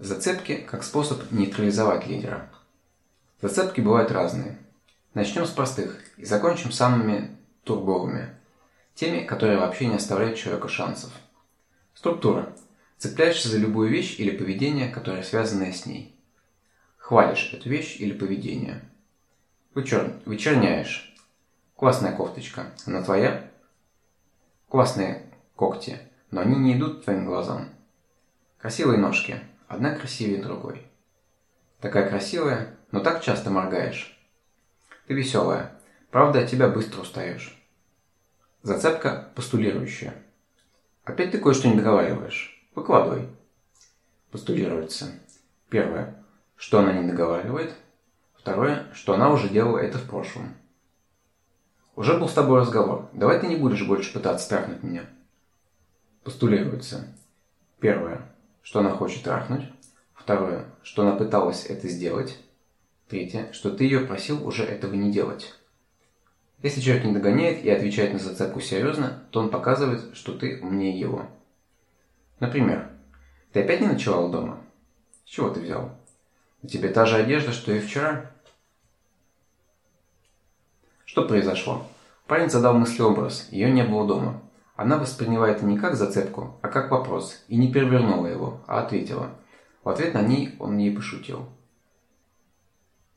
Зацепки как способ нейтрализовать лидера. Зацепки бывают разные. Начнем с простых и закончим самыми турбовыми. Теми, которые вообще не оставляют человеку шансов. Структура. Цепляешься за любую вещь или поведение, которое связано с ней. Хвалишь эту вещь или поведение. Вычер... Вычерняешь. Классная кофточка. Она твоя? Классные когти, но они не идут твоим глазам. Красивые ножки. Одна красивее другой. Такая красивая, но так часто моргаешь. Ты веселая. Правда, от тебя быстро устаешь. Зацепка постулирующая. Опять ты кое-что не договариваешь. Выкладывай. Постулируется. Первое. Что она не договаривает. Второе. Что она уже делала это в прошлом. Уже был с тобой разговор. Давай ты не будешь больше пытаться трахнуть меня. Постулируется. Первое. Что она хочет трахнуть. Второе. Что она пыталась это сделать. Третье. Что ты ее просил уже этого не делать. Если человек не догоняет и отвечает на зацепку серьезно, то он показывает, что ты умнее его. Например, ты опять не ночевал дома? С чего ты взял? У тебя та же одежда, что и вчера? Что произошло? Парень задал мыслеобраз, ее не было дома. Она восприняла это не как зацепку, а как вопрос, и не перевернула его, а ответила. В ответ на ней он ей пошутил.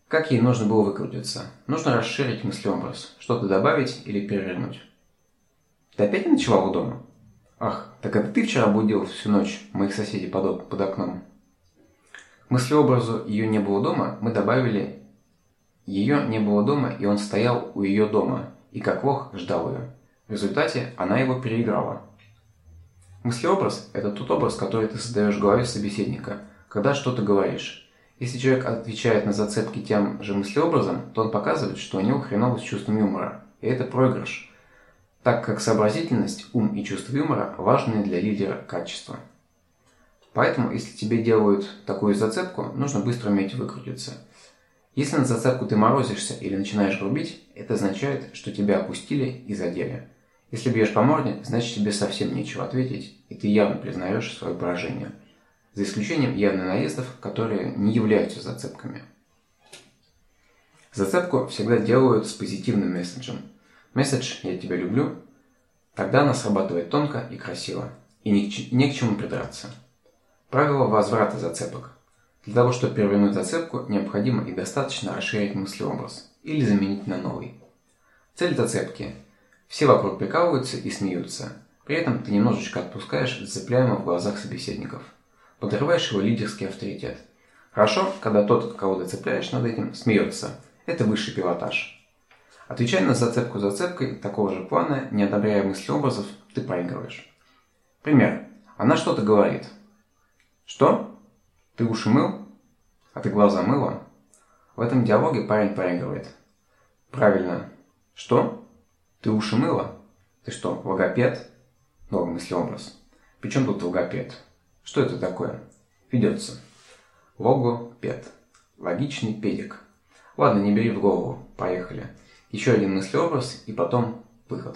Как ей нужно было выкрутиться? Нужно расширить мыслеобраз, что-то добавить или перевернуть. Ты опять не ночевал дома? Ах, так это ты вчера будил всю ночь моих соседей под, под окном? К мыслеобразу «ее не было дома» мы добавили «ее не было дома, и он стоял у ее дома, и как лох ждал ее». В результате она его переиграла. Мыслеобраз – это тот образ, который ты создаешь в голове собеседника, когда что-то говоришь. Если человек отвечает на зацепки тем же мыслеобразом, то он показывает, что у него хреново с чувством юмора. И это проигрыш, так как сообразительность, ум и чувство юмора – важные для лидера качества. Поэтому, если тебе делают такую зацепку, нужно быстро уметь выкрутиться. Если на зацепку ты морозишься или начинаешь грубить, это означает, что тебя опустили и задели. Если бьешь по морде, значит тебе совсем нечего ответить, и ты явно признаешь свое поражение – за исключением явно наездов, которые не являются зацепками. Зацепку всегда делают с позитивным месседжем. Месседж «я тебя люблю» Тогда она срабатывает тонко и красиво, и ни к, не к чему придраться. Правило возврата зацепок. Для того, чтобы перевернуть зацепку, необходимо и достаточно расширить мыслеобраз или заменить на новый. Цель зацепки. Все вокруг прикалываются и смеются. При этом ты немножечко отпускаешь зацепляемо в глазах собеседников подрываешь его лидерский авторитет. Хорошо, когда тот, кого ты цепляешь над этим, смеется. Это высший пилотаж. Отвечая на зацепку зацепкой такого же плана, не одобряя мысли образов, ты проигрываешь. Пример. Она что-то говорит. Что? Ты уши мыл? А ты глаза мыла? В этом диалоге парень проигрывает. Правильно. Что? Ты уши мыла? Ты что, логопед? Новый мыслеобраз. Причем тут логопед? Что это такое? Ведется. Логопед. Логичный педик. Ладно, не бери в голову. Поехали. Еще один мыслеобраз и потом выход.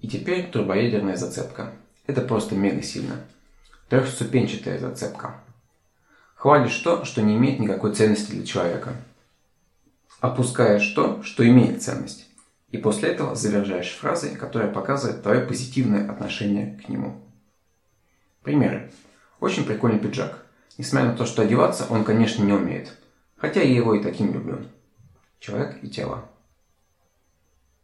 И теперь турбоядерная зацепка. Это просто мега сильно. Трехступенчатая зацепка. Хвалишь то, что не имеет никакой ценности для человека. Опускаешь то, что имеет ценность. И после этого завершаешь фразой, которая показывает твое позитивное отношение к нему. Примеры. Очень прикольный пиджак. Несмотря на то, что одеваться он, конечно, не умеет. Хотя я его и таким люблю. Человек и тело.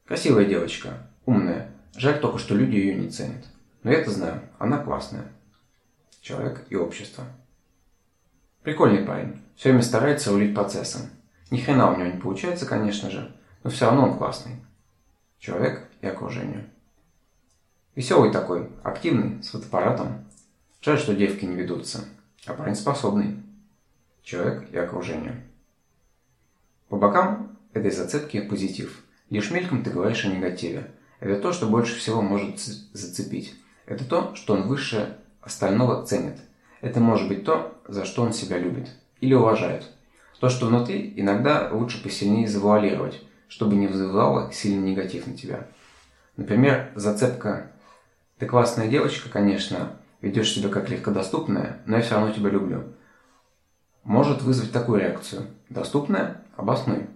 Красивая девочка. Умная. Жаль только, что люди ее не ценят. Но я это знаю. Она классная. Человек и общество. Прикольный парень. Все время старается рулить процессом. Ни хрена у него не получается, конечно же. Но все равно он классный. Человек и окружение. Веселый такой, активный, с фотоаппаратом, Жаль, что девки не ведутся, а парень способный. Человек и окружение. По бокам этой зацепки позитив. Лишь мельком ты говоришь о негативе. Это то, что больше всего может зацепить. Это то, что он выше остального ценит. Это может быть то, за что он себя любит или уважает. То, что внутри, иногда лучше посильнее завуалировать, чтобы не вызывало сильный негатив на тебя. Например, зацепка «ты классная девочка, конечно, ведешь себя как легкодоступная, но я все равно тебя люблю, может вызвать такую реакцию. Доступная? Обоснуй.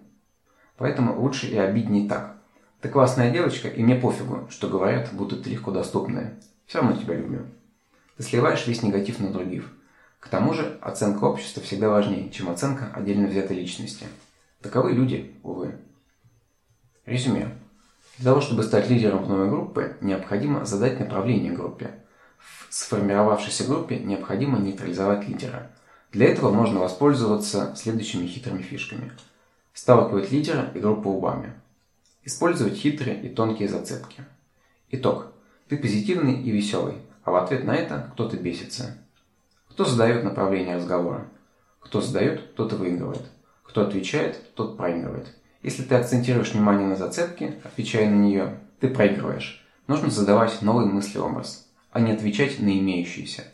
Поэтому лучше и обиднее так. Ты классная девочка, и мне пофигу, что говорят, будто ты легко доступная. Все равно тебя люблю. Ты сливаешь весь негатив на других. К тому же оценка общества всегда важнее, чем оценка отдельно взятой личности. Таковы люди, увы. Резюме. Для того, чтобы стать лидером в новой группе, необходимо задать направление группе. В сформировавшейся группе необходимо нейтрализовать лидера. Для этого можно воспользоваться следующими хитрыми фишками. Сталкивать лидера и группу лбами. Использовать хитрые и тонкие зацепки. Итог. Ты позитивный и веселый, а в ответ на это кто-то бесится. Кто задает направление разговора? Кто задает, тот и выигрывает. Кто отвечает, тот проигрывает. Если ты акцентируешь внимание на зацепке, отвечая на нее, ты проигрываешь. Нужно задавать новый мыслеобраз, а не отвечать на имеющиеся.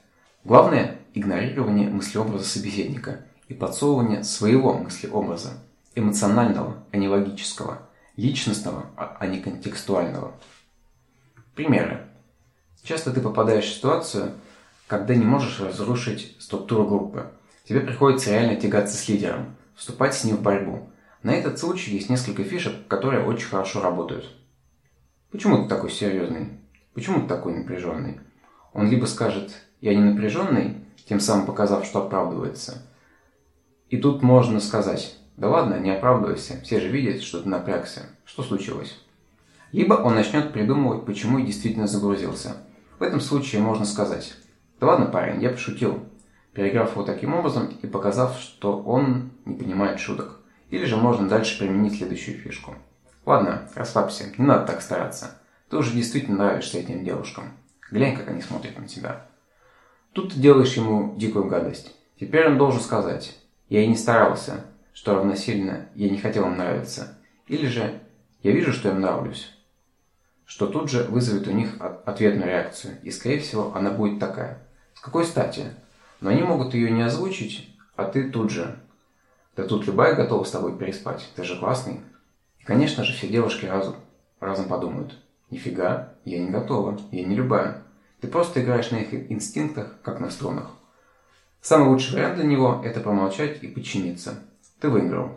Главное – игнорирование мыслеобраза собеседника и подсовывание своего мыслеобраза, эмоционального, а не логического, личностного, а не контекстуального. Примеры. Часто ты попадаешь в ситуацию, когда не можешь разрушить структуру группы. Тебе приходится реально тягаться с лидером, вступать с ним в борьбу – на этот случай есть несколько фишек, которые очень хорошо работают. Почему ты такой серьезный? Почему ты такой напряженный? Он либо скажет «я не напряженный», тем самым показав, что оправдывается. И тут можно сказать «да ладно, не оправдывайся, все же видят, что ты напрягся. Что случилось?» Либо он начнет придумывать, почему и действительно загрузился. В этом случае можно сказать «да ладно, парень, я пошутил», переиграв его таким образом и показав, что он не понимает шуток. Или же можно дальше применить следующую фишку. Ладно, расслабься, не надо так стараться. Ты уже действительно нравишься этим девушкам. Глянь, как они смотрят на тебя. Тут ты делаешь ему дикую гадость. Теперь он должен сказать «Я и не старался», что равносильно «Я не хотел им нравиться». Или же «Я вижу, что им нравлюсь». Что тут же вызовет у них ответную реакцию. И, скорее всего, она будет такая. С какой стати? Но они могут ее не озвучить, а ты тут же да тут любая готова с тобой переспать, ты же классный. И, конечно же, все девушки разом, разом подумают. Нифига, я не готова, я не любая. Ты просто играешь на их инстинктах, как на струнах. Самый лучший вариант для него – это помолчать и подчиниться. Ты выиграл.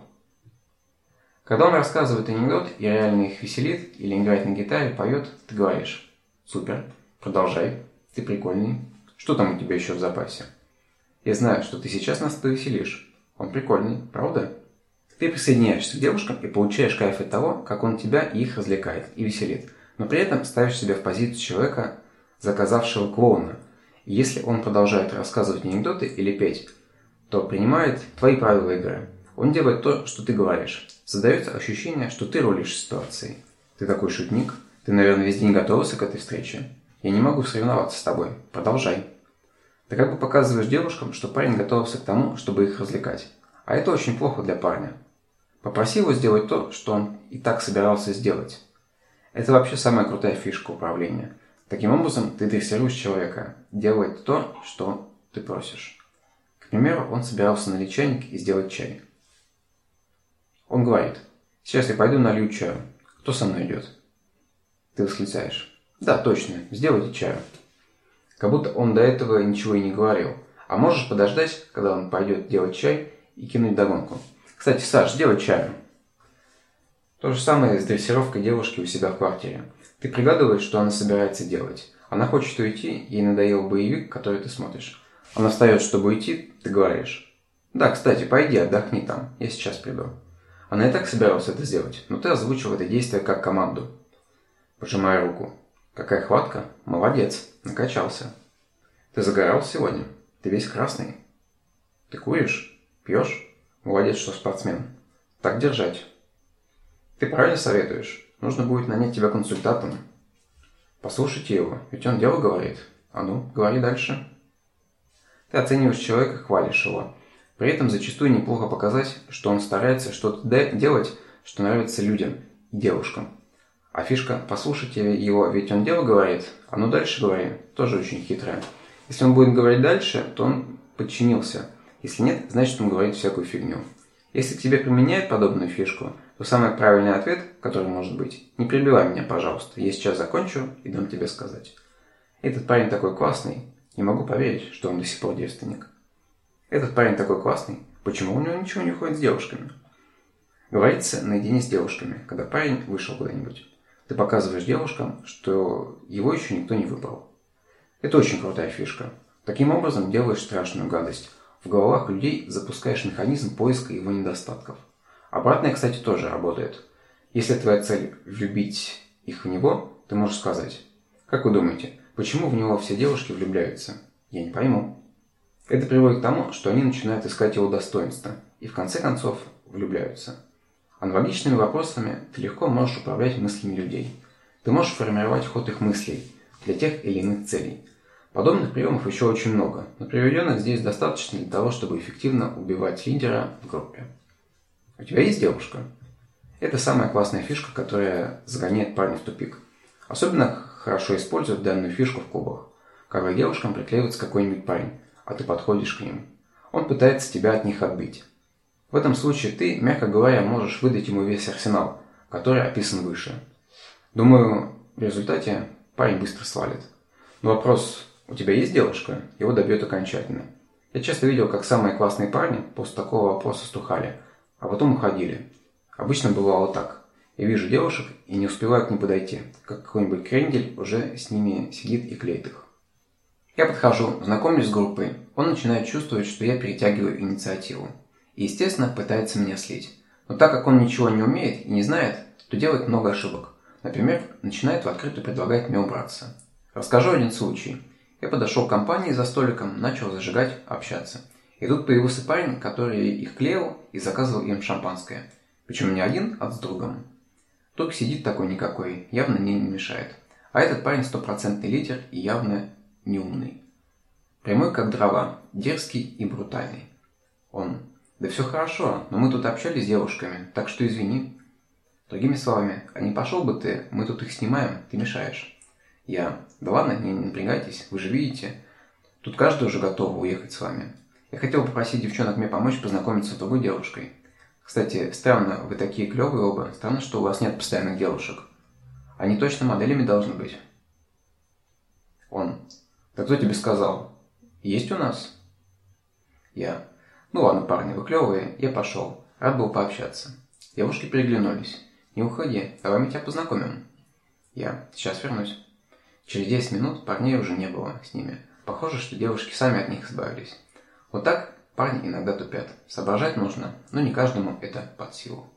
Когда он рассказывает анекдот и реально их веселит, или играет на гитаре, поет, ты говоришь «Супер, продолжай, ты прикольный. Что там у тебя еще в запасе?» Я знаю, что ты сейчас нас повеселишь. Он прикольный, правда? Ты присоединяешься к девушкам и получаешь кайф от того, как он тебя и их развлекает и веселит. Но при этом ставишь себя в позицию человека, заказавшего клоуна. И если он продолжает рассказывать анекдоты или петь, то принимает твои правила игры. Он делает то, что ты говоришь. Создается ощущение, что ты рулишь ситуацией. Ты такой шутник. Ты, наверное, весь день готовился к этой встрече. Я не могу соревноваться с тобой. Продолжай. Ты как бы показываешь девушкам, что парень готовился к тому, чтобы их развлекать. А это очень плохо для парня. Попроси его сделать то, что он и так собирался сделать. Это вообще самая крутая фишка управления. Таким образом, ты дрессируешь человека, делает то, что ты просишь. К примеру, он собирался налить чайник и сделать чай. Он говорит, сейчас я пойду налью чаю. Кто со мной идет? Ты восклицаешь. Да, точно, сделайте чаю. Как будто он до этого ничего и не говорил. А можешь подождать, когда он пойдет делать чай и кинуть догонку. Кстати, Саш, сделай чаю. То же самое с дрессировкой девушки у себя в квартире. Ты пригадываешь, что она собирается делать. Она хочет уйти, ей надоел боевик, который ты смотришь. Она встает, чтобы уйти, ты говоришь. Да, кстати, пойди, отдохни там, я сейчас приду. Она и так собиралась это сделать, но ты озвучил это действие как команду. Пожимая руку. Какая хватка? Молодец. Накачался. Ты загорал сегодня? Ты весь красный. Ты куришь? Пьешь? Молодец, что спортсмен. Так держать. Ты правильно советуешь? Нужно будет нанять тебя консультантом. Послушайте его, ведь он дело говорит. А ну, говори дальше. Ты оцениваешь человека, хвалишь его. При этом зачастую неплохо показать, что он старается что-то делать, что нравится людям и девушкам. А фишка «послушайте его, ведь он дело говорит», а ну дальше говори, тоже очень хитрая. Если он будет говорить дальше, то он подчинился. Если нет, значит он говорит всякую фигню. Если тебе применяют подобную фишку, то самый правильный ответ, который может быть «Не перебивай меня, пожалуйста, я сейчас закончу и дам тебе сказать». Этот парень такой классный, Не могу поверить, что он до сих пор девственник. Этот парень такой классный, почему у него ничего не уходит с девушками? Говорится наедине с девушками, когда парень вышел куда-нибудь. Ты показываешь девушкам, что его еще никто не выбрал. Это очень крутая фишка. Таким образом делаешь страшную гадость. В головах людей запускаешь механизм поиска его недостатков. Обратное, кстати, тоже работает. Если твоя цель – влюбить их в него, ты можешь сказать, как вы думаете, почему в него все девушки влюбляются? Я не пойму. Это приводит к тому, что они начинают искать его достоинства и в конце концов влюбляются. Аналогичными вопросами ты легко можешь управлять мыслями людей. Ты можешь формировать ход их мыслей для тех или иных целей. Подобных приемов еще очень много, но приведенных здесь достаточно для того, чтобы эффективно убивать лидера в группе. У тебя есть девушка? Это самая классная фишка, которая загоняет парня в тупик. Особенно хорошо используют данную фишку в клубах, когда девушкам приклеивается какой-нибудь парень, а ты подходишь к ним. Он пытается тебя от них отбить. В этом случае ты, мягко говоря, можешь выдать ему весь арсенал, который описан выше. Думаю, в результате парень быстро свалит. Но вопрос «У тебя есть девушка?» его добьет окончательно. Я часто видел, как самые классные парни после такого вопроса стухали, а потом уходили. Обычно бывало так. Я вижу девушек и не успеваю к ним подойти, как какой-нибудь крендель уже с ними сидит и клеит их. Я подхожу, знакомлюсь с группой. Он начинает чувствовать, что я перетягиваю инициативу. И, естественно, пытается меня слить. Но так как он ничего не умеет и не знает, то делает много ошибок. Например, начинает в открытую предлагать мне убраться. Расскажу один случай. Я подошел к компании за столиком, начал зажигать, общаться. И тут появился парень, который их клеил и заказывал им шампанское. Причем не один, а с другом. Только сидит такой-никакой, явно мне не мешает. А этот парень стопроцентный лидер и явно неумный. Прямой как дрова, дерзкий и брутальный. Он. Да все хорошо, но мы тут общались с девушками, так что извини. Другими словами, а не пошел бы ты, мы тут их снимаем, ты мешаешь. Я. Да ладно, не, напрягайтесь, вы же видите. Тут каждый уже готов уехать с вами. Я хотел попросить девчонок мне помочь познакомиться с другой девушкой. Кстати, странно, вы такие клевые оба. Странно, что у вас нет постоянных девушек. Они точно моделями должны быть. Он. Да кто тебе сказал? Есть у нас? Я. Ну ладно, парни, вы клевые, я пошел. Рад был пообщаться. Девушки переглянулись. Не уходи, давай мы тебя познакомим. Я. Сейчас вернусь. Через 10 минут парней уже не было с ними. Похоже, что девушки сами от них избавились. Вот так Парни иногда тупят. Соображать нужно, но не каждому это под силу.